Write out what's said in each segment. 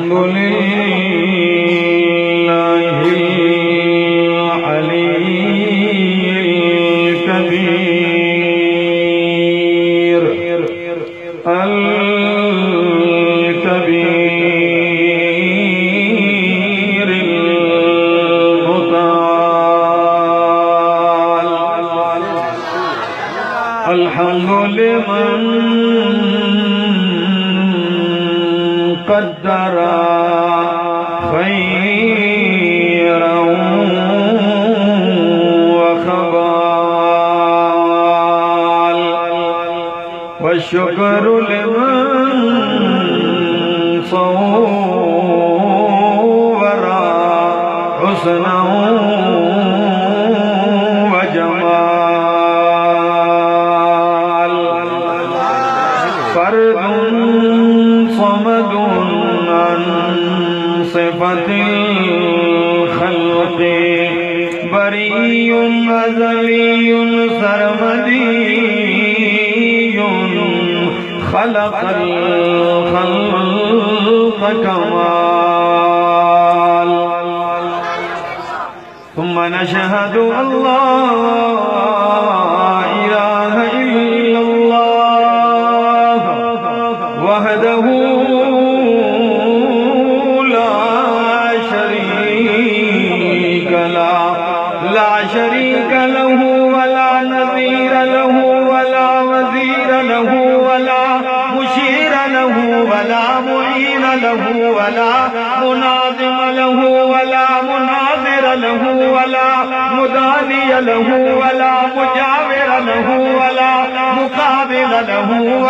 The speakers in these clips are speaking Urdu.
الحمد لله أزلي سرمدي خلق الخلق كمال. ثم نشهد أن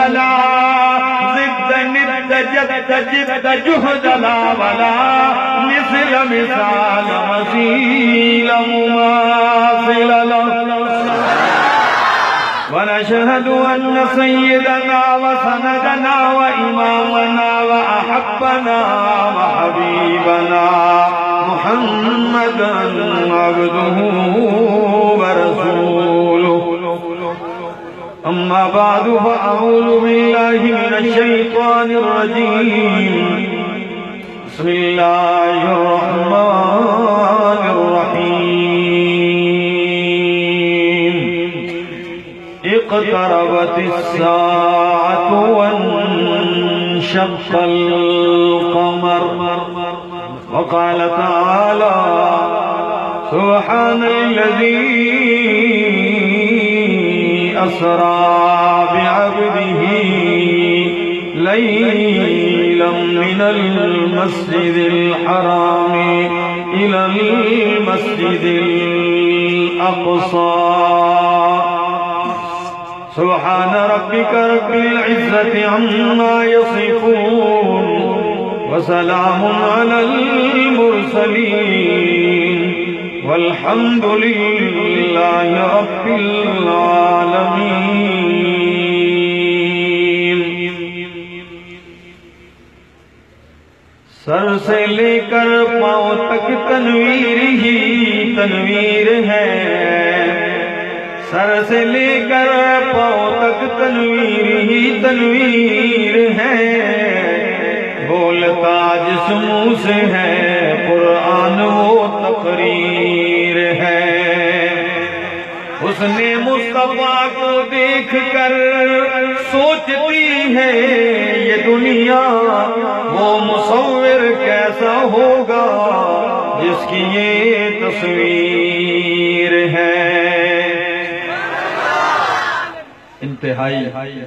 ولا ضد ند جد جد جهد لا ولا، مثل مثال مثيل مماثل له ونشهد أن سيدنا وسندنا وإمامنا وأحبنا وحبيبنا محمدا عبده أما بعد، فأعوذ بالله من الشيطان الرجيم. بسم الله الرحمن الرحيم. اقتربت الساعة وانشق القمر. وقال تعالى، سبحان الذي أسرى بعبده ليلا من المسجد الحرام إلى المسجد الأقصى. سبحان ربك رب العزة عما يصفون وسلام على المرسلين. والحمد لله رب العالمين. سر سے لے کر پاؤں تک تنویر ہی تنویر ہے۔ سر سے لے کر پاؤں تک انتہائی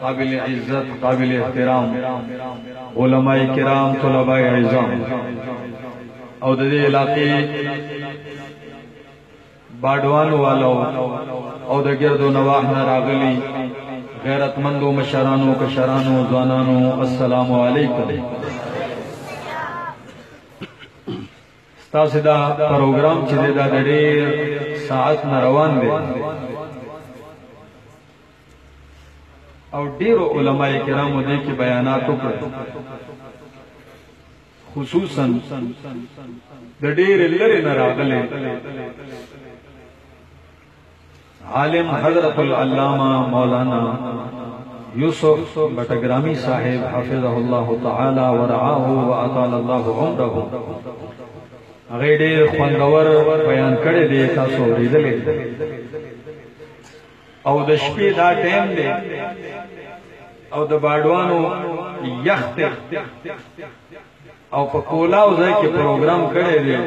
قابل عزت، قابل احترام، علماء کرام، طلباء عظام۔ او د دې علاقې باډوانو والو او د ګردو نواح نه راغلي غیرتمندو مشرانو، کشرانو، ځوانانو، السلام علیکم۔ ستاسو دا پروګرام چې دی دا ډېر ساعت نه روان دی۔ او ډیرو علماء کرامو دې کې بیانات وکړل. خصوصا د ډیر لری نه راغله عالم حضرت العلامہ مولانا یوسف بٹگرامی صاحب حافظ اللہ تعالی ورعاه واطال الله عمره. هغه ډېر خوندور بیان کړی دی، تاسو ورېدلې او د شپې دا ټیم دی او د باډوانو یخت. او په کولاو ځای کې پروګرام کړی دی.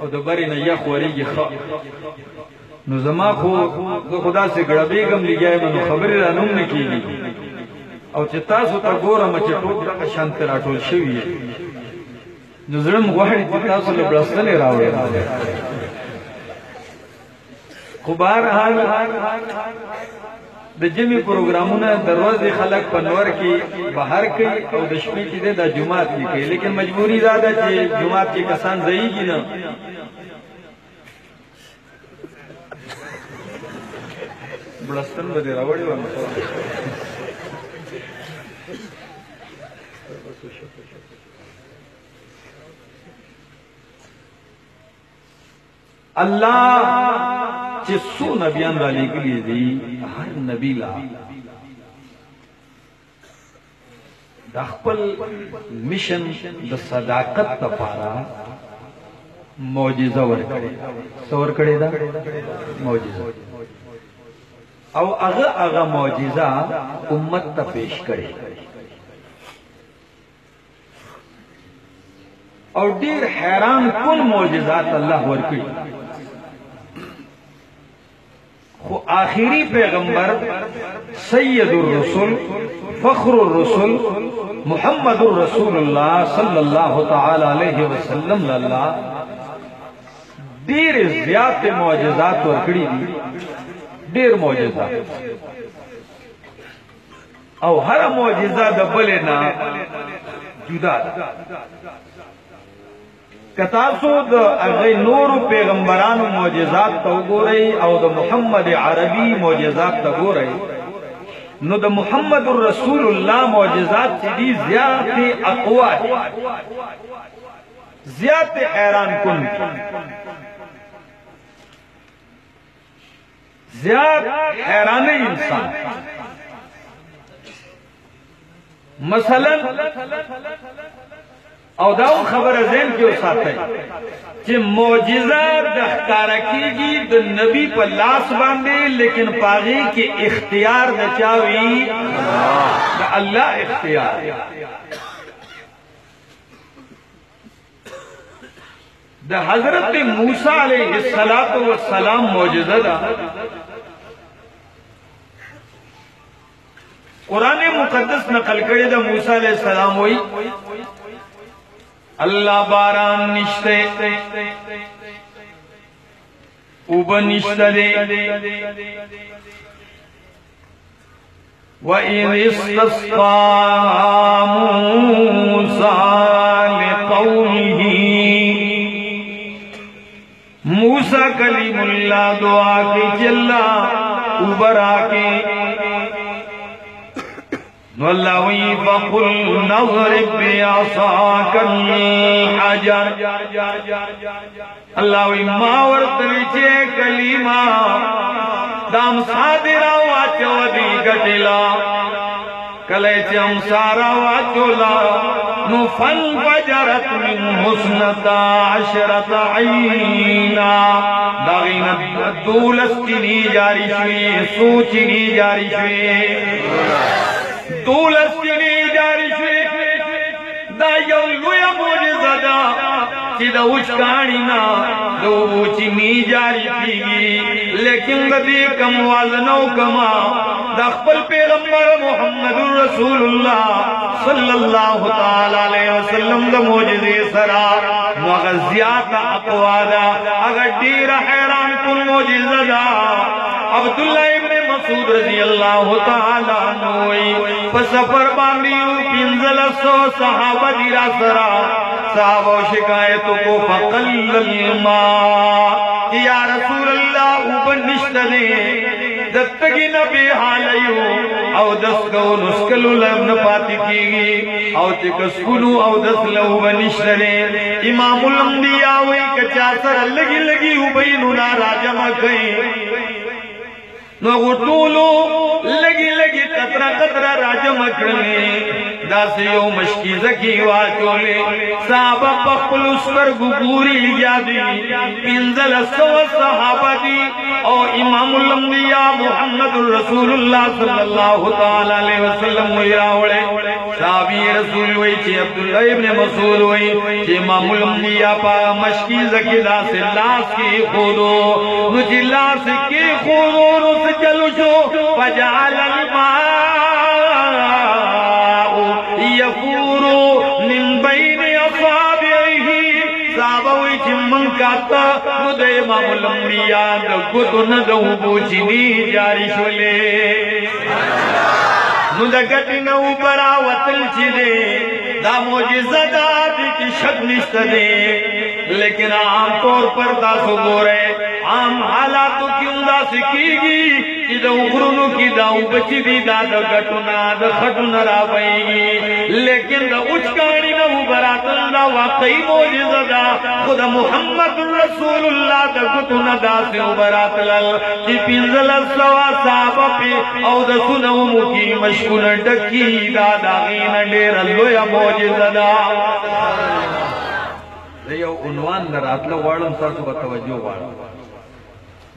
او د بری نه یخ وریږي نو زما خو، زه خدا سے ګړبېږم لګیایم نو خبرې را نوم نه کېږي. او چې تاسو ته ګورم چې ټول دغه شانت راټول شوي نو زړه م غواړي چې تاسو له بړستنې راوړئ. خو بهرحال د جمی پروګرامونه د ورځې خلک په نور کې بهر کې او د شپې کې د جمعات کې کوي. لیکن مجبوری زیاده چې جمعات کې کسان ځایږي نه بلستان به دې راوړی اللہ چې سو نبیان را لګلی دي هر نبی لا۔ د خپل میشن د صداقت لپاره معجزه ورکړي څور کړي دا؟ معجزه. او هغه هغه معجزه امت ته پیش کړي او ډیر حیران کن معجزات الله ورکړي. خو آخری پیغمبر سید الرسول فخر الرسول محمد الرسول اللہ صلی اللہ تعالی علیہ وسلم للہ دیر زیادت معجزات ورکڑی دی، دیر معجزات۔ او ہر معجزہ دا بلنا جدا۔ دا کتاسو د هغه نور پیغمبرانو معجزات ته وګورئ او د محمد عربي معجزات ته وګورئ نو د محمد رسول الله معجزات چې دي زیات اقوا زیات حیران کن. زیات حیران انسان. مثلا او دا خبر ذہن کې وساتای چې معجزه د ښکارا کیږي د نبی په لاس باندې لیکن پاغي کې اختیار د چاوي د الله اختیار د حضرت موسی علیہ الصلات والسلام معجزه ده قرآن مقدس نقل کړی د موسی علیہ السلام وای اللہ باران نشتے، اوب نشتے وَإِذِ اسْتَسْقَى مُوسَى لِقَوْمِهِ موسیٰ کلیم اللہ دعا کے جلا، اوبرا کے نو اللہ وی فقل نظرب بیعصاک الحجر اللہ وی ما ورطوی چے کلیما دام صادرہ واچو دی گٹلا کلے چے ہم سارا واچولا نو فن فجرت من حسنتا عشرت عینا. داغین دولستی جاری شوی سوچنی جاری شوی. دولس چنی جاری شوی. دا یو لویا موجزہ دا چی دا اچکانی نا دو چنی جاری کیگی لیکن دا دی کم وازنو کما دا خپل پیغمبر محمد رسول اللہ صلی اللہ تعالی علیہ وسلم دا موجزی سرا. مغزیات اقوادا اگر دیر حیران کن موجزہ دا. عبداللہ ابن مسعود رضی اللہ تعالیٰ نوئی پسفر باندیو پینزل سو صحابہ دیرا سرا، صحابہ شکایتو کو فقل الماء یا رسول اللہ اوپن نشت دے دستگی نبی حالیو، او دس کو نسکلو لبن پاتی کیگی او چکسکلو او دس لو بنشت امام الانبیاء وی کچا سر لگی لگی اوبینو نارا جمع کئی نو غطولو لگی لگی قطرہ قطرہ راجم اکڑنے دا سیو مشکی زکی واچولے صحابہ پخپل اس پر گگوری لیا دی پینزل سو صحابہ دی۔ او امام الانبیاء محمد الرسول اللہ صلی اللہ تعالی علیہ وسلم ویراوڑے صحابی رسول وی، چی عبداللہ ابن مسئول وی، چی امام الانبیاء پا مشکی زکی دا سے لاس کی خودو۔ نجی لاس کی خودو نس چلو شو فجعل الماء یفورو من بین اصابعه صحابوی چی من کاتا ند امام الانبیاء دکتو ندو بوچنی جاری شولے۔ نو دا نو برا وطل چی دے۔ دا موجزہ دا دی کی شک نشت دے۔ لیکن عام طور پر دا سو گو رہے عام حالاتو کیوں دا سکی گی کہ دا اخرونو کی دا بچی دی دا دا گٹونا، دا خٹونا را پئی گی لیکن دا اچکانی نا براتل دا واقعی موجزہ دا خدا محمد رسول اللہ دا گٹونا دا سے براتل کی پینزل سوا صحابہ پی او دا سنو مکی مشکون ڈکی دا دا غین دیر اللہ یا موجزہ دا یو عنوان در اتلا وړم تاسو به توجه غواړم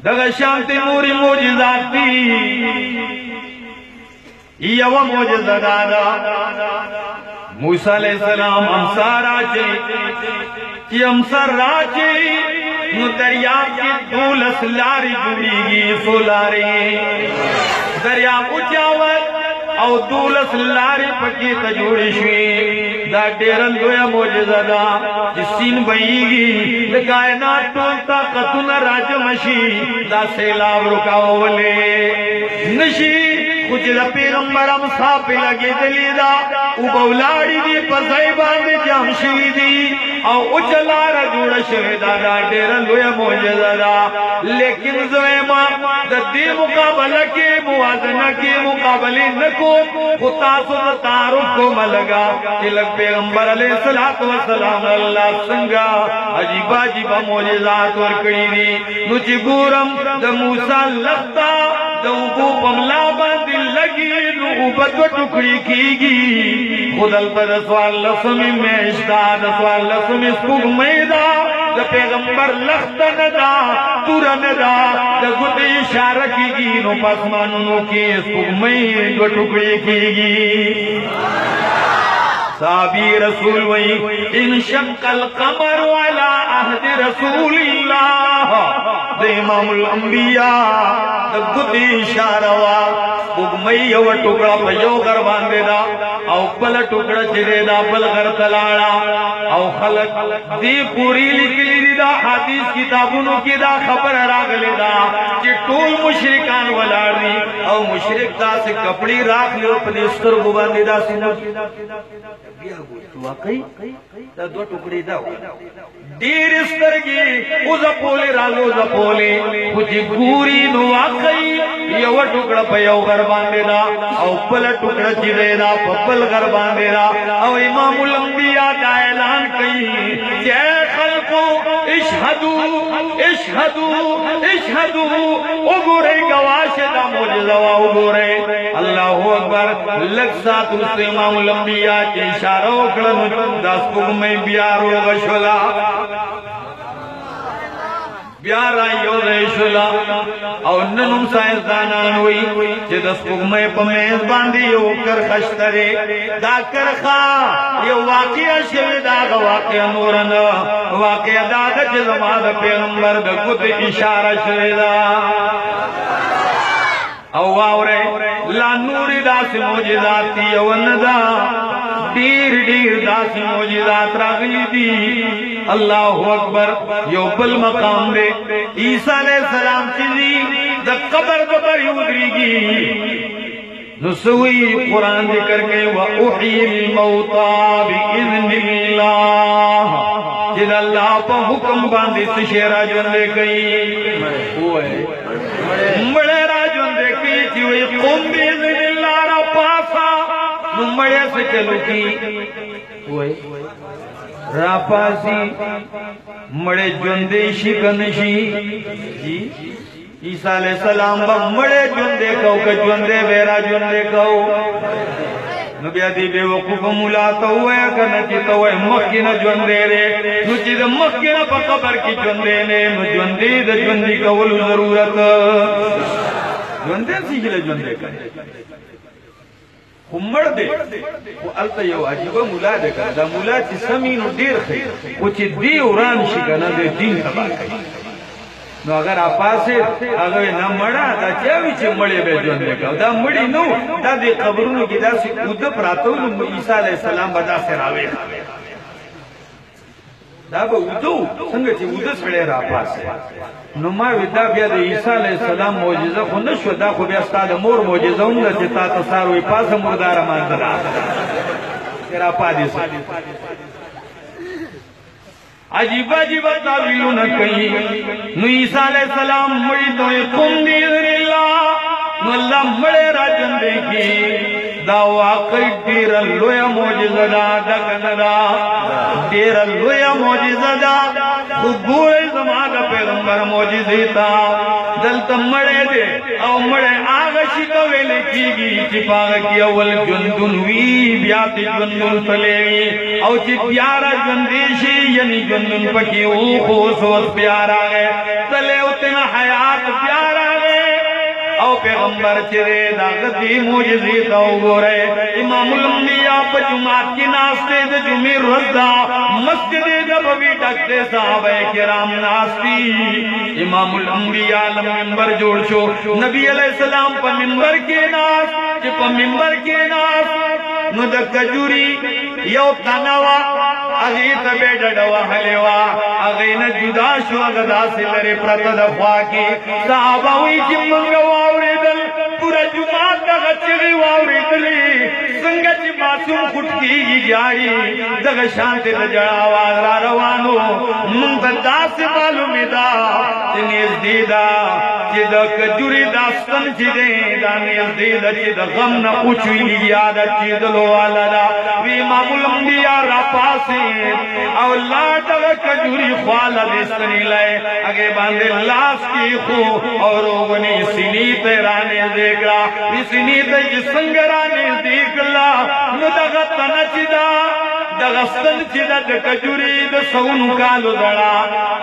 دغه شان تیموري معجزات دي. یو معجزه دادا موسی علیہ السلام امسار راچی چې امسار راچی نو دریاب کی دولس لاری جوڑی گی سولاری دریاب اچاوت او دولس لاری پکی تجوڑی شوی. دا ډیرن لویا معجزه دا چې سین بېږي د کائنات ټول طاقتونه راجمشي دا سیلاب رکاولې نشي خو چې د پیغمبر امسا په لګېدلې دا، او بولاړي دي په ځای باندې جام شوي دي او اچلار جوړ شوی دا دا ډېر لوی معجزه دا۔ لیکن زما د دې مقابله کې موازنه کې مقابله نکو خو تاسو د تعارف کو ملګا چې لګ پیغمبر علیه الصلاۃ والسلام الله څنګه عجیب عجیب معجزات ورکړي دي نو چې ګورم د موسی لختا د وګو پملا باندی باندې لګي نو وبد ټوکړي کیږي خدل پر سوال لسمي مېشتا د سوال لسمي سپوږ مېدا د پیغمبر لخت ندا تور ندا د ګوت اشاره کیږي نو پسمانونو کې سپوږ مې دو ټوکړي کیږي صحابی رسول وی ان شق القمر على عهد رسول الله د امام الانبیاء د ګوت اشاره وا وګمې یو ټوکړه په یو غر باندې دا، او بل ټوکړه چې دا بل غر تلاړه او خلق دی پوری لیکلي دي دا، حدیث کتابونو کې دا خبر راغلی دا۔ چې ټول مشرکان ولاړ دي او مشرک دا سه کپڑی راخلی او په دې سترګو باندې دا سینه بیا ګورو واقعي دا دوه ټوکړي دا ډیر سترګي او زپولې رالو زپولې خو چې ګوري نو واقعي یو ټوکړه په یو غر باندې دا او بل ټوکړه چې دا په بل غر باندې دا او امام الانبیاء دا اعلان کوي چې اشہدو اشہدو اشهدوا وګورئ گواشے دا معجزه وا وګورئ الله اکبر لگ ساتھ اس امام الانبیاء کے اشارہ اکڑن نو دا سپوږمۍ بیا روغ شولا بیا را یو ریشلا او ننم سائنس دانان وی چې د سپوږمۍ په میز باندې یو کرخشتره دا کرخا یو واقعیا شوی دا واقعیا نورن واقعیا دا چې زما د پیغمبر د کوت اشاره شوی دا۔ او واوره لا نور داس معجزات یو ندا۔ ډیر ډیر داس معجزات راغلي دي الله اکبر، یو بل مقام دے۔ عیسی علیہ السلام چې د قبر د پر یودريږي نو سوی قرآن ذکر کے وَأُحْيِ الْمَوْتَى بِإِذْنِ اللَّهِ۔ جد اللہ پا حکم باندی سشی راجون دے گئی مڑے راجون دے گئی چیوئی قم بِإِذْنِ اللَّهِ را پاسا۔ نو سے چلو کی؟ ہوئے۔ راپاسی مڑے جوندے شکنشی جی۔ عیسیٰ علیہ السلام با مڑے جوندے کہو کہ جوندے بیرا جوندے کہو۔ نبی ادی بے وقوف مولا تو ہوئے کنا چی تو ہوئے مخینا جوندے رے۔ نو چی دا مخینا پا قبر کی جوندے نے۔ نو جوندی دا جوندی کولو ضرورت۔ جوندے سیکھلے جوندے کرے خمڑ دے. وہ علتا یو عجیبا مولا دے کر دا مولا چی سمینو دیر خی. وہ چی دی اوران شکنا دے دین تباہ کئی نو اگر آپاسے اگر نہ مڑا دا چاوی چی مڑے بے جون دے کھاو دا مڑی نو، دا دے قبرونو کی دا سی قد پراتو نو عیسیٰ علیہ السلام بدا سے راوے دا با ادو سنگا چی ادو سڑے را پاسے نو ما ودا بیا دا عیسیٰ علیہ السلام موجزہ خو نشو دا خو بیا ستا دا مور موجزہ ہوں دا چی تا تساروی پاس مردار ماندرا تیرا پا دی سا عجیب عجیب تعویلوں نہ نو عیسیٰ علیہ السلام مڑی تو کم دیر اللہ نو اللہ مڑے راجن دیکھی دا واقعی دیر لویا موجزہ دا دکن دا. دیر لویا موجزہ دا. خود گوئے زمان دا پیغمبر موجزی تا. دلتا مڑے دے او مڑے آغا شکا ویلے کی گی چی پاگا کی اول جندن وی بیاتی جندن تلیوی او چی پیارا جندیشی یعنی جندن پکی او خوص وز پیارا گئے. تلے اتنا حیات پیارا پیغمبر چرے دا غدی موجزی تا گو رہے۔ امام الانبیاء پا جماعت کی ناستے دا جمعی رزا مسجد دا بوی ڈکتے صحابہ کرام ناستی امام الانبیاء لم ممبر جوڑ شو۔ نبی علیہ السلام پا ممبر کے ناس چی پا ممبر کے ناس۔ نو دا کجوری یو تنوہ اغی اغیت بیڈا ڈوا حلیوا اغین جدا شو اغدا سے لرے پرت دفوا کی۔ صحابہ ہوئی چی منگا واوری دل، پورا جماعت دا غچی غی واوری دلی۔ سنگا چی معصوم خود کی گی جاری دغ شانتی آواز را روانو۔ منتدا سے معلومی دا چی نیز دیدا، چی دا کجوری داستن چی دے، دا نیز دیدا چی دا غم نا اچوی یادا چی والا دا۔ وی امام الانبیاء را پاسی او لا دا کجوری خوالا دستنی لائے اگے باندے لاس کی خو اور اوگنی سنی تیرانے دیکھا۔ وی سنی تے جسنگرانے دیکھلا نو دا غتنا چی دا دغستن چی دا کجوری دا سون کالو دڑا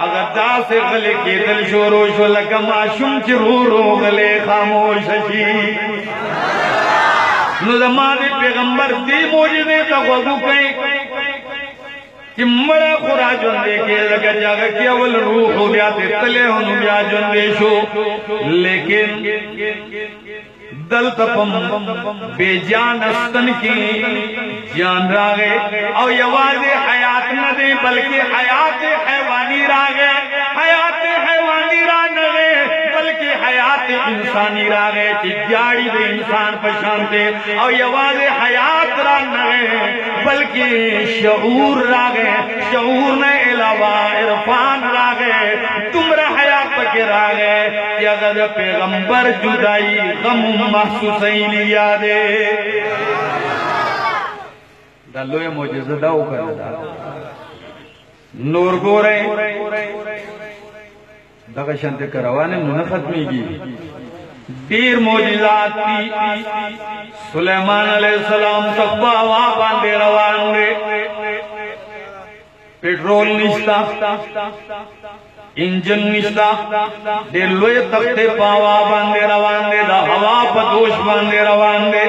اگر دا سے غلے کی دل شورو شو لکا معشوم چی رو رو غلے خاموش شی نو زمان پیغمبر دی موجودے تا غضو کئی کہ مڑا خورا جوندے کے لگا جاگا کیا ول روح ہو بیا تے تلے ہوں بیا جوندے شو. لیکن دل تپم، بے جان استن کی جان راگے او یواز حیات نہ دے بلکہ حیات حیوانی راگے حیات حیوانی راگے بلکہ حیات انسانی راگے چی جاڑی دے انسان پشانتے او یواز حیات راگے بلکہ شعور راگے شعور نے علاوہ عرفان راگے تمرا حیات پکے راگے یا اگر پیغمبر جدائی غم محسوسیں لیا دے دا لوے موجزہ داو کرنا دا۔ نور گو رہے دا شانت کروانے نو ختمی گی دیر موجزات تی سلیمان علیہ السلام تقبا وہاں باندے روان دے۔ پیٹرول نشتا انجن نشتا دے لوے تختے پاوا باندے روان دے دا ہوا پدوش باندے روان دے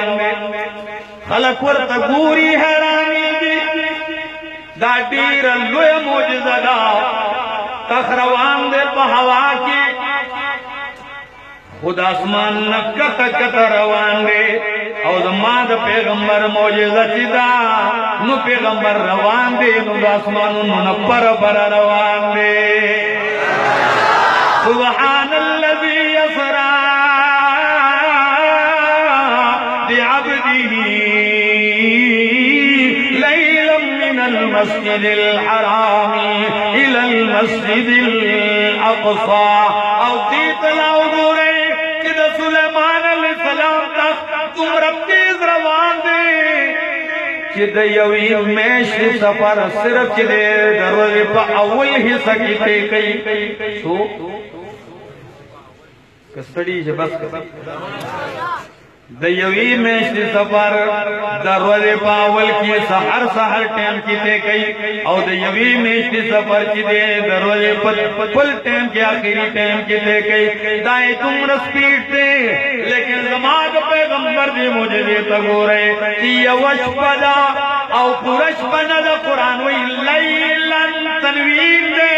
خلق ورطا گوری حیرانی دی، دا دیر لوے موجزہ دا۔ تخروان دے پا ہوا کی خود آسمان نکت کت روان دے او زمان دا پیغمبر موجزہ چی دا؟ نو پیغمبر روان دے نو دا آسمان نو نپر پر روان دے سبحان الذي يسرى بعبده ليلا من المسجد الحرام إلى المسجد الأقصى. أو تیت لاؤ سلیمان علیہ السلام تک تم رب تیز روان دے. کہ یوی میش سفر صرف چی دے پا اول حصہ کی تے کئی. سو کستڑی بس کسی دیوی میشتی سفر دروز پاول کی سحر سحر ٹیم کی تے کئی. او دیوی میشتی سفر چی دے دروز پل ٹیم کی آخری ٹیم کی تے کئی. دائیں تم رسپیٹ تے، لیکن زمان پیغمبر دی مجھے دیتا گو رہے. چی یوش پدا او پورش پنا دا قرآن وی لیلن تنویر دے.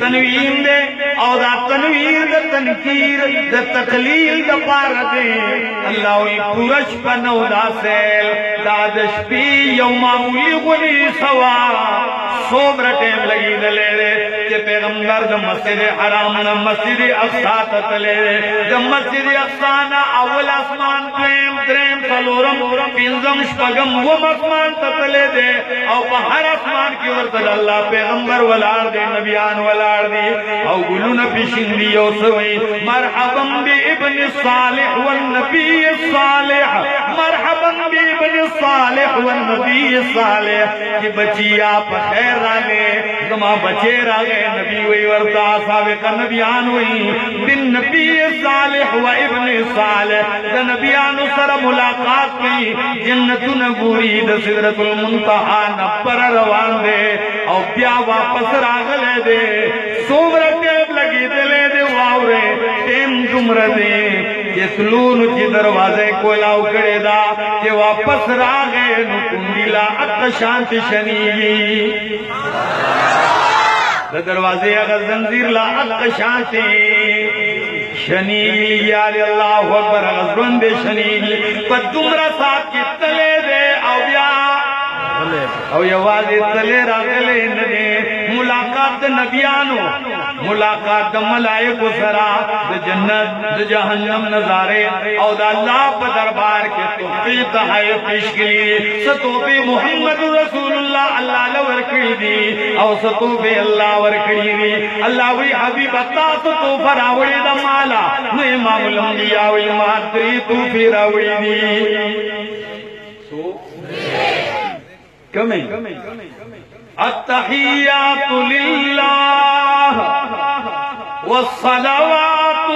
تنویر دے. او دا تنویر دا تنکیر دا تقلیل دا پار دے۔ اللہ وی پورش پنو دا سیل دا دشپی یو معمولی غلی سوا۔ سوبر ٹیم لگی دلے دے کہ پیغمبر دا مسجد حرام نا مسجد اقصا تتلے دے دا مسجد اقصا نا اول اسمان دریم دریم سلورم پینزم شپگم وہ اسمان تتلے دے۔ او پہر اسمان کی ورطل اللہ پیغمبر ولار دے، نبیان ولار دے۔ او گلو نبی شندی او سوئی مرحبا بی ابن صالح والنبی صالح، مرحبا بی ابن صالح والنبی صالح، کہ بچی آپ خیر راگے، زما بچے راگے، نبی وی ورطا سابقا نبیان وی، بن نبی صالح و ابن صالح، دا نبیان سر ملاقات کی جنت نگوری دا صدرت المنتحا نپر روان دے، او بیا واپس راگلے دے سومر ٹیب لگی دلے دے واورے ٹیم دمر دے یہ سلون کی دروازے کو لاؤ کرے دا کہ واپس راگے نو کندیلا اک شانت شنیگی دا دروازے اگر زنزیر لا اک شانت شنیگی یا لی اللہ اکبر غزرون دے شنیگی پا دمرا ساتھ کی تلے دے او بیا۔ او یوازی تلے راگلے ندے ملاقات نبیانو ملاقات ملائک سرا دا جنت دا جہنم نظارے او دا اللہ پا دربار کے توفی تحائی پیش کلی ستوفی محمد رسول اللہ اللہ لورکڑی دی او ستوفی اللہ ورکڑی دی۔ اللہ وی حبیب اتا ستوفا راوڑی دا مالا۔ نو امام الانبیاء وی ماتری توفی راوڑی دی۔ سو کمیں؟ التحیات للہ والصلوات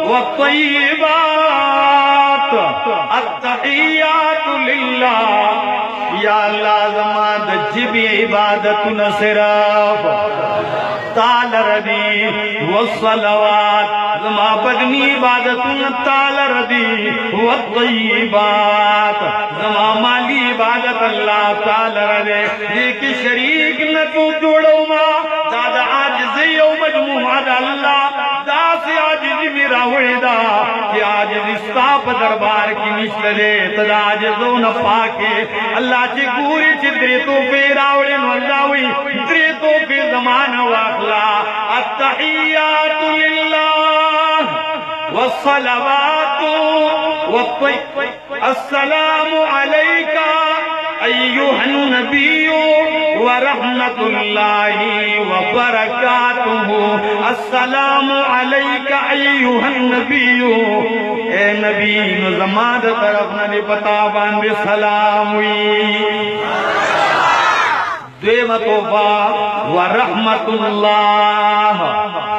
والطیبات التحیات للہ یا اللہ زمان دجب عبادت نصراف تال ردی والصلوات زما بدنی عبادت تال ردی والطیبات زما مالی عبادت اللہ تال ردی دیکھ شریک نتو جوڑو ما دادا عاجزی و مجموعہ دا اللہ، دا سی عاجزی میرا ویدا کہ عاجزی ستاپ دربار کی نشت دے، تدا عاجزو نفا کے، اللہ چی گوری چی دری تو پی راوڑی زمان واقلا التحیات للہ والصلوات والطیب السلام علیکہ ایوہ النبی ورحمت اللہ وبرکاتہ السلام علیکہ ایوہ النبی اے نبی نظماد طرف نبی پتا باندے سلام ہوئی دویم توفا ورحمت اللہ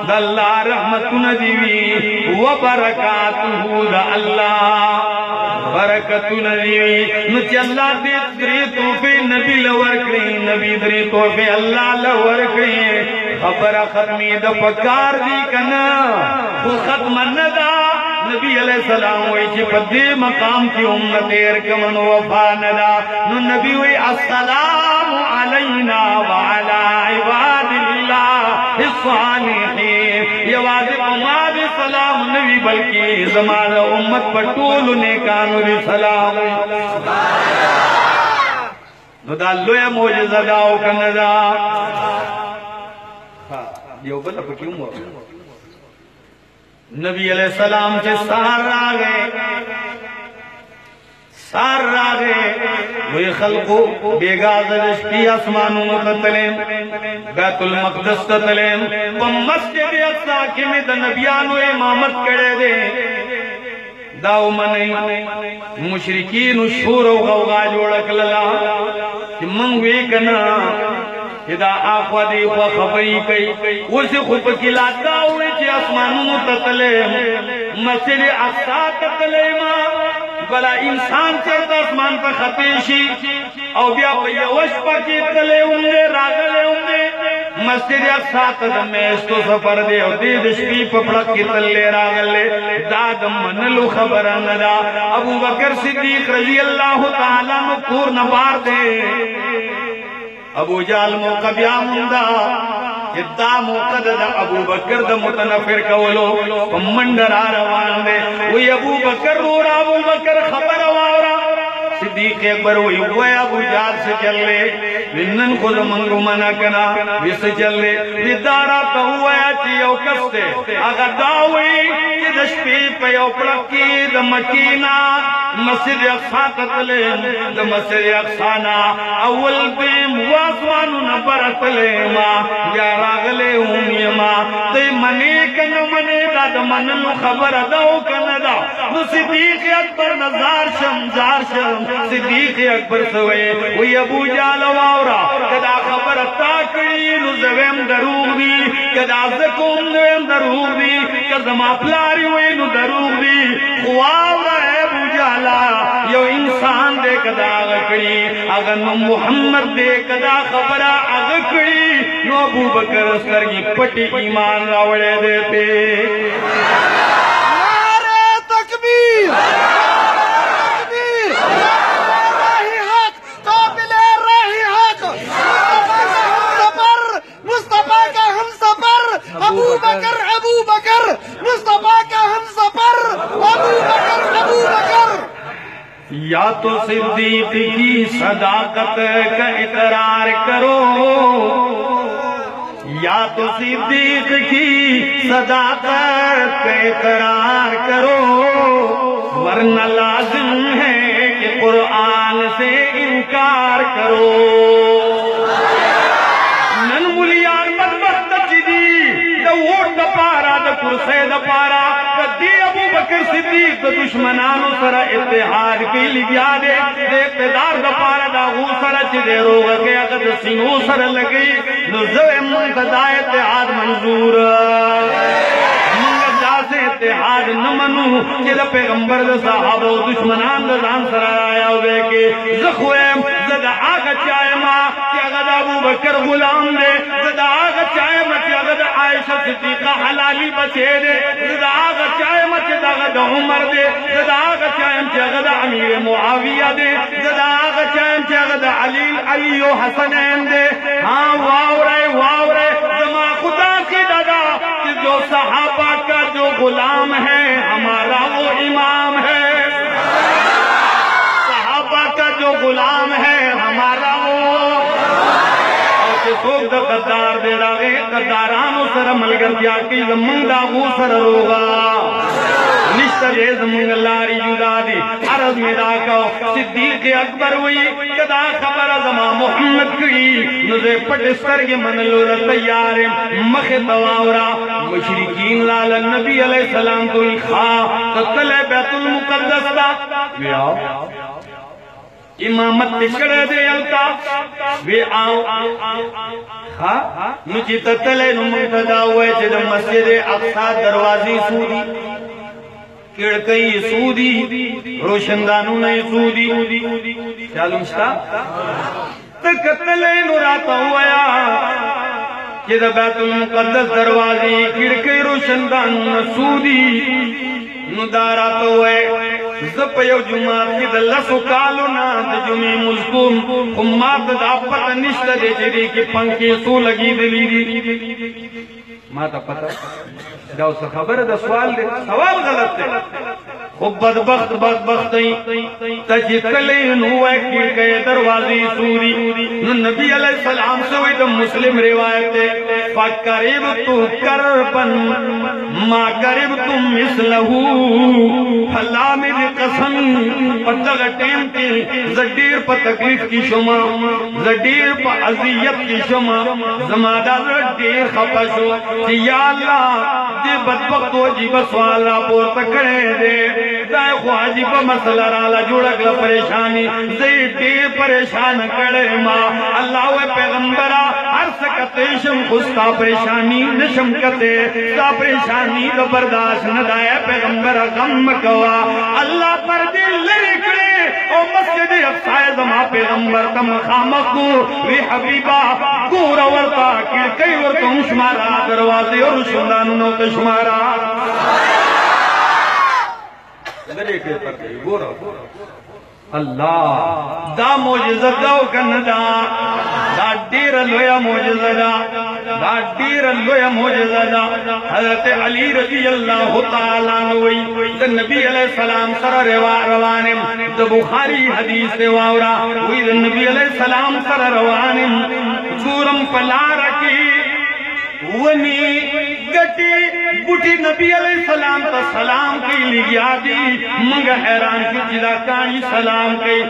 دا اللہ رحمت ندیوی وبرکاتہ دا اللہ برکت ندیوی نچ اللہ دے دری توفے نبی لور کری نبی دری توفے اللہ لور کری خبر ختمی دا پکار دی کنا. خو ختم ندا. نبی علیہ السلام وی چی پدی مقام کی امت ارکمن وفا ندا. نو نبی وی السلام علینا وعلا عباد اللہ الصالحین. یہ واضح اماد سلام نبی بلکی زمان امت پر طول نیکانو دی سلام. نو دا لویا موجزہ داو کندا. ہاں، دیو بلا پکیوں موجزہ نبی علیہ السلام کے سار راگے سار راگے وہی خلقو بیگاز رشتی اسمانوں تتلیم بیت المقدس تتلیم و مسجد اقصا کی میں دا نبیانو امامت کرے دے۔ داو منی، مشرکین شور و غوغا جوڑک للا کہ منگوی کنا۔ دا آخوا دی خوا خبری کئی اسی خوب کی لاتا ہوئی چی اسمانوں تتلیم مسجد اقصا تتلیم بلا انسان چرد اسمان پر خطیشی او بیا پا یوش پا کی تلے ہونگے راگلے ہونگے مسجد اقصا تدم میستو سفر دے او دے دشپی پا کی تلے راگلے دادم منلو خبر ندا ابو بکر صدیق رضی اللہ تعالیٰ نکور نبار دے ابو جال موقع بیا مندا دا موقع دا ابو بکر دا متنفر کولو پمندر آروان دے۔ وی ابو بکر رو را ابو بکر خبر آورا۔ صدیق اکبر وی وی ابو جال سے چل لے ونن خود منگو منع کنا ویس چل لے وی دارا تو ہوا چی یو کستے اگا داوی چی دشپی پہ یو پڑکی دا مکینا مسجد اقصا تتلے دا مسجد اقصانا اول بیم واسوانو نبرتلے ما یا راغلے ہوں یما تی منی کن منی دا دا مننو خبر داو کن دا نو صدیق اکبر نظار شم جار شم صدیق اکبر سوئے وی ابو جال واورا کدا خبر تاکڑی نو زویم دروغ دی، کدا زکوم دویم دروغ دی کدا ما پلاری وی نو دروغ دی. خواورا اے ابو جالا، یو انسان دے کدا اگکڑی اگر نو محمد دے کدا خبرہ اگکڑی نو ابو بکر سرگی پٹی ایمان راوڑے دیتے نعرہ تکبیر تکبیر! مصطفیٰ کا ہم سفر ابو بکر ابو بکر، مصطفیٰ کا ہم سفر ابو بکر ابو بکر۔ یا تو صدیق کی صداقت کا اقرار کرو۔ یا تو صدیق کی صداقت کا اقرار کرو۔ ورنہ لازم ہے کہ قرآن سے انکار کرو۔ پارا دا پارا دا دی ابو بکر صدیق دا دشمنانو سر اتحاد کی لگیا دے دے اقتدار دا پارا دا غو سر چی دے روغ کے اگر دا سر لگئی نو زوے منگ اتحاد منظور۔ سے اتحاد نمنو چی دا پیغمبر دا صحابہ و دشمنان دا دان سر آیا ہوئے کہ زخویم زدہ آگا چاہے ماں چی اگر ابو بکر غلام دے، زدہ آگا چاہے عائشہ صدیقہ حلالی بچے دے زدہ آگا چاہے ماں چی عمر دے زدہ آگا چاہے ماں چی اگر امیر معاویہ دے زدہ آگا چاہے ماں چی علی علی و حسنین دے۔ ہاں واو رہے واو رہے زمان خدا کی دادا جو صحابہ کا جو غلام ہے سوک دا قدار دے راگے قدارانو سر ملگر کیا کی زمان دا غو سر روغا۔ نشتر اے زمان لاری جدا دی، عرض میں دا کہو صدیق اکبر ہوئی کدا خبر زمان محمد کی نزے پٹستر کے من لور تیار مخ دواورا مشرکین لال نبی علیہ السلام تو خواہ تتل بیت المقدس دا۔ بیا امامت تشکڑ دے یلتا وی آو ہاں نچی تتلے نو ہوئے چھ دا مسجد اقصا دروازی سودی۔ کڑکئی سودی، روشندانو نئی سودی۔ چالو مشتا تکتلے نو راتا ہوا کہ بیت المقدس دروازی، کڑکئی روشندانو نسودی نو دارا تو ہوئے زپ یو جمعات کی دا لسو کالو نا جمعی مزکون خمات دا پتا نشتا دے جدی کی پنکی سو لگی دلی دی ما تا پتا دا اس خبر دا سوال دے سوال غلط دے خوب بدبخت بدبخت تجتلین ہوئے کیڑ گئے دروازی سوری نو نبی علیہ السلام سے ہوئی دا مسلم روایت دے فقریب تو کربن ما قریب تو مثلہو. اللہ میری قسم پتغ ٹیم کی زدیر پا تکلیف کی شما زدیر پا عذیت کی شما زمادہ زدیر خفشو کہ یا اللہ، دی بدبخت و عجیب سوالا پور تکڑے دے. دائے خو عجیب مسئلہ رالا جوڑک پریشانی. زید دیر پریشان کڑے ماں اللہ و پیغمبرہ ہر سکتے شم خستا پریشانی نشم کتے تا پریشانی دو برداشت ندائے پیغمبرہ غم کوا اللہ پر دل لرکڑے او مسجد افسائے زما پیغمبر تم خامکو وی حبیبہ گورا ورطا کئی ورطا شمارا دروازے اور شندانو تشمارا گرے کے پر گورا۔ اللہ، دا موجزہ داو کندا دا. دا دیر لویا موجزہ دا. دا دیر لویا موجزہ دا. حضرت علی رضی اللہ تعالیٰ نوی دا نبی علیہ السلام سر روا روانم. دا بخاری حدیث واورا. وی دا نبی علیہ السلام سر روانم. چورم پلا رکی ونی گٹی بوٹی نبی علیہ السلام تا سلام کی لگیا دی، منگا حیران کی جدا کانی سلام کی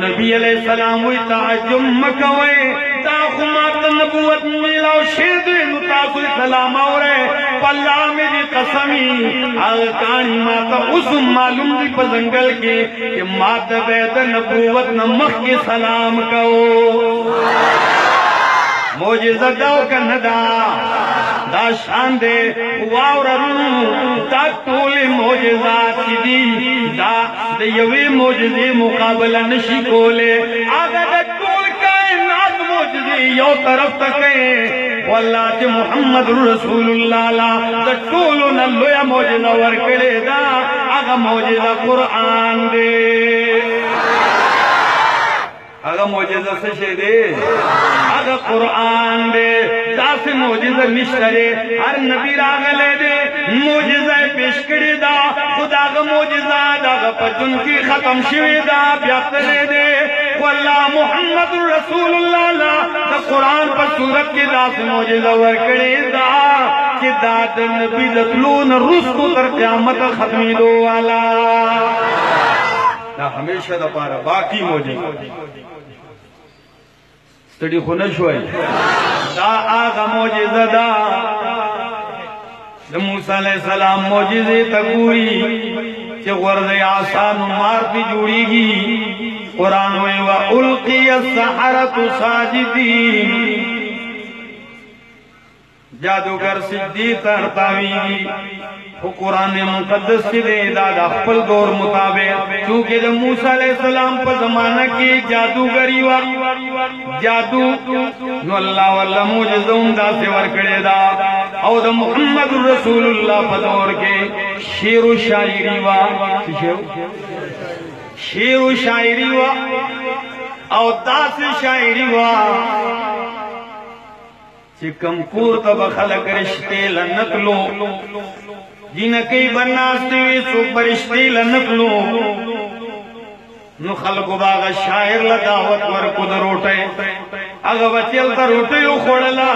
نبی علیہ السلام وی تعجب مکوئے، تا خمات نبوت میلاو شید نو تا کوئی سلام آورے۔ پلا میری قسمی، آغا کانی ماتا اس معلوم دی پزنگل کی کہ ماتا بید نبوت نمخ کی سلام کو موجزہ داو کندا دا شان دے واورن دا طول موجزات دی دا دا یوی موجزی مقابلہ نشی کولے۔ آگا دا طول کائنات موجزی یو طرف تکے۔ واللہ چی محمد رسول اللہ لا دا طولو نلویا موجزہ ورکڑے دا۔ آگا موجزہ قرآن دے۔ آگا موجزہ سشے دے آگا قرآن دے دا سے موجزہ نشترے ہر نبی راگلے دے موجزہ پیشکڑی دا، خدا آگا موجزہ دا آگا پجن کی ختم شوی دا بیاقلے دے۔ واللہ محمد رسول اللہ لا، دا قرآن پر صورت کی دا سے موجزہ ورکڑی دا۔ کہ دا دا نبی دتلون رسکو تر قیامت ختمی دو والا۔ دا ہمیشہ دا پارا باقی موجزہ ستڑی خو نشوئی دا آغا موجزہ دا دا موسیٰ علیہ السلام موجزے تکوئی چه غرد آسان مار پی جوڑی گی قرآن ہوئے وَأُلْقِيَ السَّحَرَةُ سَاجِدِينَ. جادوگر سجدی ترتاوی گی وہ قرآن مقدس کی دے دادا خپل دور مطابق، چونکہ جب موسیٰ علیہ السلام پر زمانہ کی جادوگری وا، جادو، نو اللہ واللہ موجزون دا سے ورکڑے دا۔ او دا محمد رسول اللہ پر دور کے شیر و شاعری وا، شیر و شاعری وا، او دا سے شاعری وا۔ چی کم کور تب خلق رشتے لنکلو۔ جی جن کئی بناستے وی سو برشتے لنکلو۔ نو خلق باغ شاعر لداوت ورکو در روٹے۔ اگا بچیل تا روٹے یو خوڑلا۔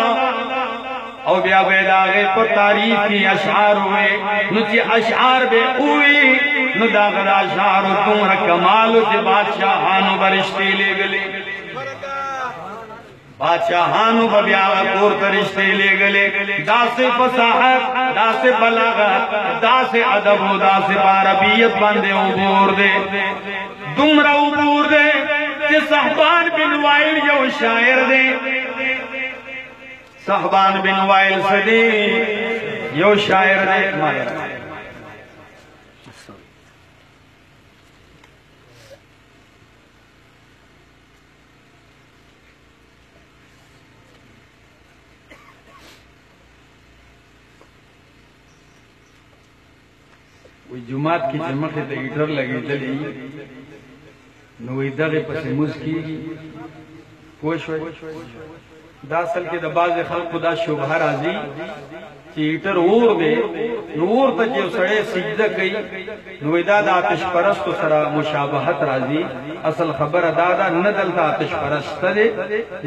او بیا بیدا آگے پر تاریخ کی اشعار ہوئے۔ نو چی اشعار بے اوئی نو داغ دا اشعار تم رکمالو چی بادشاہانو برشتے لے گلے۔ بادشاہانو ببیاغا کور ترشتے لے گلے۔ دا سے فصاحت، دا سے بلاغت، دا سے عدب و دا سے باربیت بندے عبور دے۔ دمرا عبور دے کہ صحبان بن وائل یو شاعر دے۔ صحبان بن وائل سے دے یو شاعر دے۔ ماہر وی جماعت کی چمخ ته گیټر لگی دلی نوی دغی پس پسې کی۔ کیږي پوښوي دا سل کې د باز خلکو دا شوبه راځي چې هیټر اور دی نو اور ته چې سړی سجده کوي نو دا دا آتش پرست سره مشابهت راځي اصل خبر دا دا نه دلته آتش پرست دی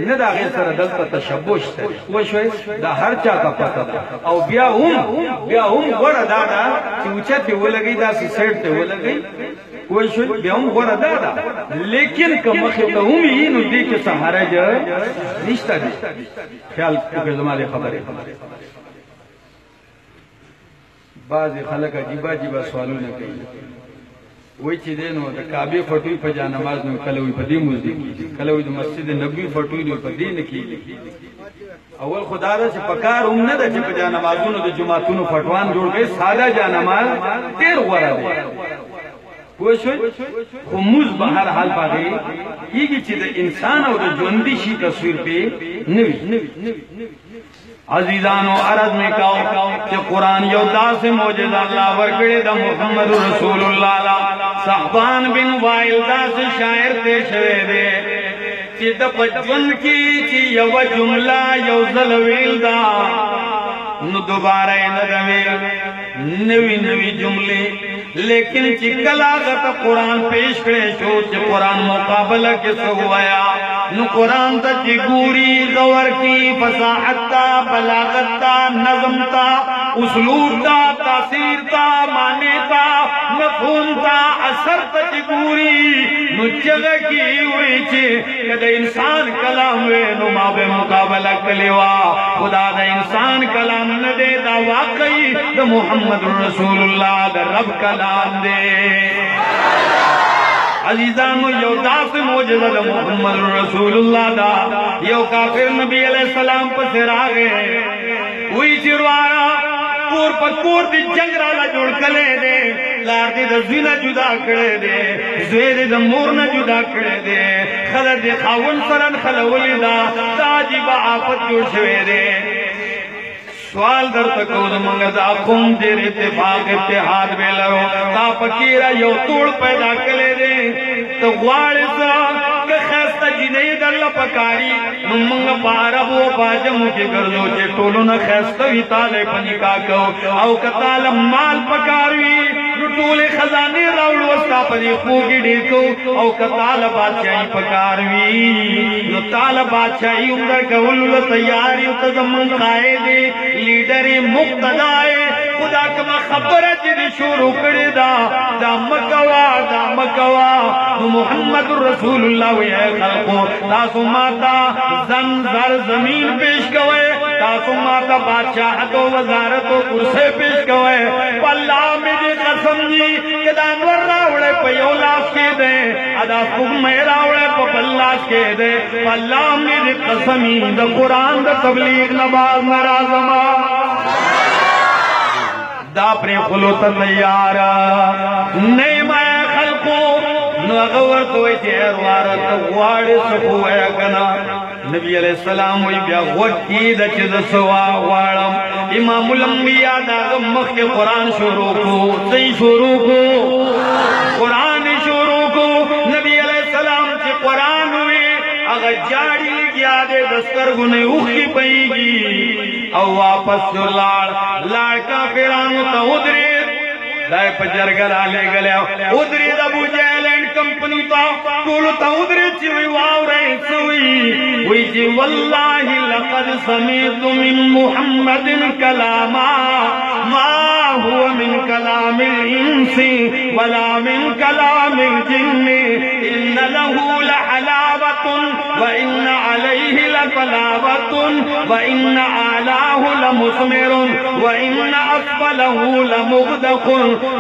نه دا غیر سره دلته تشبوش دی و شوي دا هر چا کا پته ده او بیا هم بیا هم ګوره دا دا چې اوچته ولګي دا سیټ ته ولګي کوئی شو بیا هم غوړه دا۔ لیکن که مخې ته هم یي نو دې کې څه حرج نشته دی۔ خیال وکړه زما دې خبرې بعضې خلک عجیبه عجیبه سوالونه کوي. وای چې دی نو د کعبې فټوي په جا نماز نو کله وي په دې مزدي کیږي. کله وي د مسجد نبوي فټوي نو په دې نه کیږي. اول خدا دا چې پکار هم نه ده چې په جا نمازونو د جمعتونو فټوان جوړ کړي، ساده جا نماز ډېر غوره دی. پوه خو موز به هر حال باندې کیږي چې د انسان او د ژوندي شي تصویر پې نه وي عزیزانو، عرض میں کہو کہ قرآن یو دا سے موجزہ اللہ ورکڑے دا محمد رسول اللہ دا۔ صحبان بن وائل دا سے شاعر تے شوے دے۔ چی دا پچپن کی، چی یو جملہ، یو ظلویل دا۔ نو دوبارہ ندویل نوی نوی جملے۔ لیکن چی کلاغت قرآن پیش کرے شو چھ قرآن مقابلہ کس ہوایا؟ نو قرآن تا چی گوری غور کی فساحت تا، بلاغت تا، نظم تا، اسلوب تا، تاثیر تا، معنی تا، مفہوم تا، اثر تا چی کی ہوئی چی کد انسان کلام وے نو ما بے مقابلہ کلیوا۔ خدا دا انسان کلام ندے دا واقعی دا محمد رسول اللہ دا رب کلام دے۔ عزیزانو یو دا سے موجزہ دا محمد رسول اللہ دا۔ یو کافر نبی علیہ السلام پسر آگے وی چروارا کور پکور دی جنگ رالا جوڑ کلے دے، لار دی دا زوینا جدا کڑے دے زوی دی دا مورنا جدا کڑے دے۔ خلد دی خاون سرن خلولی دا تاجی با آفت جوڑ شوے دے۔ سوال در تکو دا منگا دا قوم دیر اتفاق اتحاد بے لرو تا پکیرا یو توڑ پیدا کلے دے۔ تو غوار سا کہ خیستا جنہی در لپکاری۔ نو منگا پارا بو باجمو کے گردو چے ٹولو نا خیستا وی تالے پنکا کو او کتالا مال پکاروی۔ نو ٹولے خزانے راوڑ وستا پنی خوگی ڈیکو او کتالا بادشاہی پکاروی نو تالا بادشاہی اندر کولو تیاری تزمن قائدے لیڈر مقتدائے خدا کما خبر جدی شروع کردی دا دا مکوا دا مکوا نو محمد رسول اللہ وی، اے خلقو، تاسو ماتا زن زر زمین پیش کوئے تاسو ماتا بادشاہت و وزارت و کرسے پیش کوئے پلا میری قسم جی کہ دانور راوڑے پیولاس کے دے ادا سکم راوڑے پا پلاس کے دے پلا میری قسمی دا قرآن دا تبلیغ نباز نرازمہ دا پر خلو تیار نہیں میں خلقو نو اغور تو ایتی ایروارا تا غوار سکو اے کنا نبی علیہ السلام وی بیا غوکی دا چیز سوا غوارم امام الانبیاء دا غمخ کے قرآن شروع کو. سی شروع کو؟ قرآن شروع کو. نبی علیہ السلام چی قرآن ہوئی اگر جاڑی لگیا دے دستر گنے اوخی پئی گی او واپس جو لاڑ کا پیرانو تا ادری دائے پا جرگر آلے گلے ادری دا بو جیلینڈ کمپنی تا کولو تا ادری چوئی واو رہے سوئی۔ وی جی واللہ لقد سمیت من محمد کلاما۔ ما هو من كلام الإنس ولا من كلام الجن۔ إن له لحلاوة وإن عليه وإن أعلاه لمثمر، وإن أسفله لمغدق،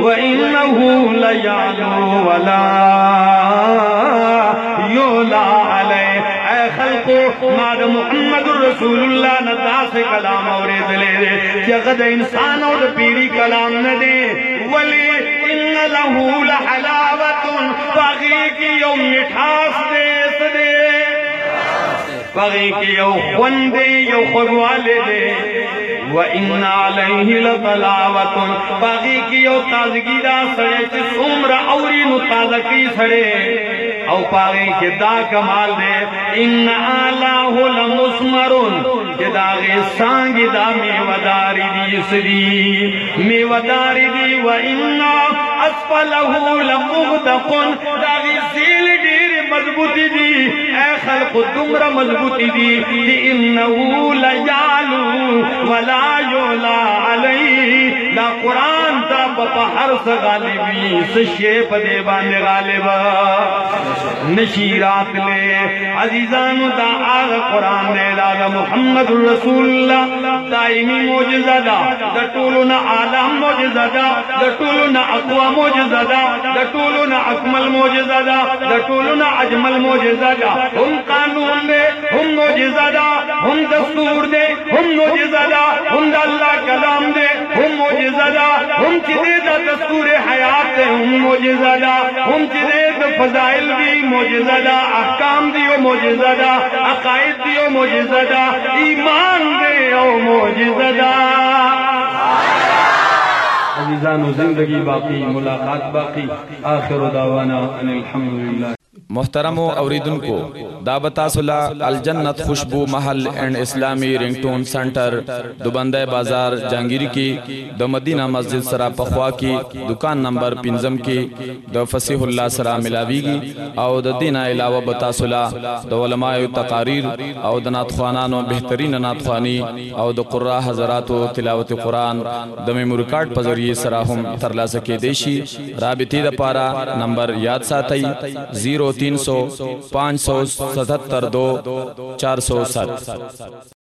وإنه ليعلو ولا يولى عليه۔ اے خلقو ماد محمد رسول اللہ ندا سے کلام اور دلے دے جگد انسان اور پیری کلام نہ دے۔ ولی ان له لحلاوت باغی کی یوم مٹھاس دے سدے باغی کی یو خوندے یو خوگوالے دے وَإِنَّ عَلَيْهِ لَطَلَاوَةٌ باغی کی یو تازگی دا سڑے، چی سومر اوری نو تازکی سڑے۔ او پاگی کے دا کمال دے۔ ان آلہ لمسمرون کہ جی دا غی سانگی دا میوداری دی سری میوداری دی و ان اسفلہو لمغدقن دا غی سیل دیر مضبوطی دی، اے خلق دمرا مضبوطی دی دی انہو لیالو ولا یولا علی دا قرآن تا پا حرس غالبی سشے پا دے غالبا نشیرات لے، عزیزانو دا آغا قرآن دے۔ محمد رسول اللہ دائمی موجزہ دا دا طولنا عالم موجزہ دا دا طولنا اقوى موجزہ دا دا طولنا اکمل موجزہ دا دا طولنا اجمل موجزہ دا ہم قانون دے ہم موجزہ دا ہم دستور دے ہم موجزہ دا ہم دا اللہ کلام دے ہم موجزہ دا ہم چدے دا دستور حیات دے ہم موجزہ دا ہم چدے دا فضائل دی موجزہ دا احکام دیو موجزہ دا عقائد دیو موجزہ دا ایمان دے او موجزہ دا عزیزان و زندگی باقی، ملاقات باقی، آخر دعوانا ان الحمدللہ۔ محترم و اوریدن کو دابتا صلاح الجنت خوشبو محل اینڈ اسلامی رنگٹون سنٹر دوبندہ بازار جانگیری کی دو مدینہ مسجد سرا پخوا کی دکان نمبر پنزم کی دو فسیح اللہ سرا ملاویگی او د دینہ علاوہ بتا صلاح دو علماء تقاریر او د ناتخوانانو بہترین ناتخوانی او د قرآ حضرات و تلاوت قرآن د میمور کارڈ پر ذریعے سرا ہم ترلا سکے دیشی رابطی دا پارا نمبر یاد ساتھی زیرو تین سو پانچ سو ستہتر دو چار سو سات